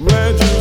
Legend.